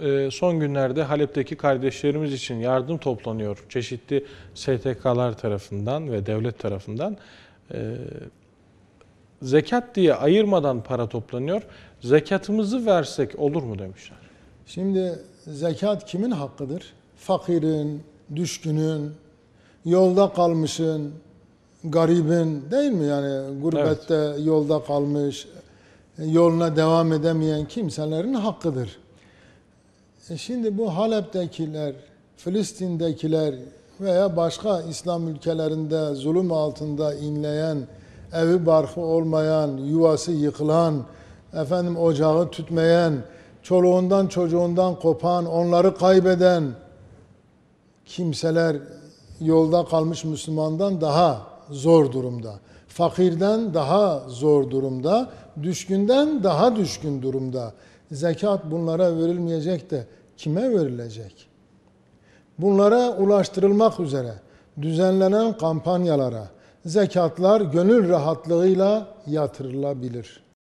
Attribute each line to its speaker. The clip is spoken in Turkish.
Speaker 1: Ee, Son günlerde Halep'teki kardeşlerimiz için yardım toplanıyor. Çeşitli STK'lar tarafından ve devlet tarafından. Ee, Zekat diye ayırmadan para toplanıyor. Zekatımızı versek olur mu demişler.
Speaker 2: Şimdi zekat kimin hakkıdır? Fakirin, düşkünün, yolda kalmışın, garibin değil mi? Yani gurbette yolda kalmış, yoluna devam edemeyen kimselerin hakkıdır. E şimdi bu Halep'tekiler, Filistin'dekiler veya başka İslam ülkelerinde zulüm altında inleyen, evi barkı olmayan, yuvası yıkılan, efendim ocağı tütmeyen, çoluğundan çocuğundan kopan, onları kaybeden kimseler yolda kalmış Müslümandan daha zor durumda. Fakirden daha zor durumda, düşkünden daha düşkün durumda. Zekat bunlara verilmeyecek de kime verilecek? Bunlara ulaştırılmak üzere düzenlenen kampanyalara zekatlar gönül rahatlığıyla yatırılabilir.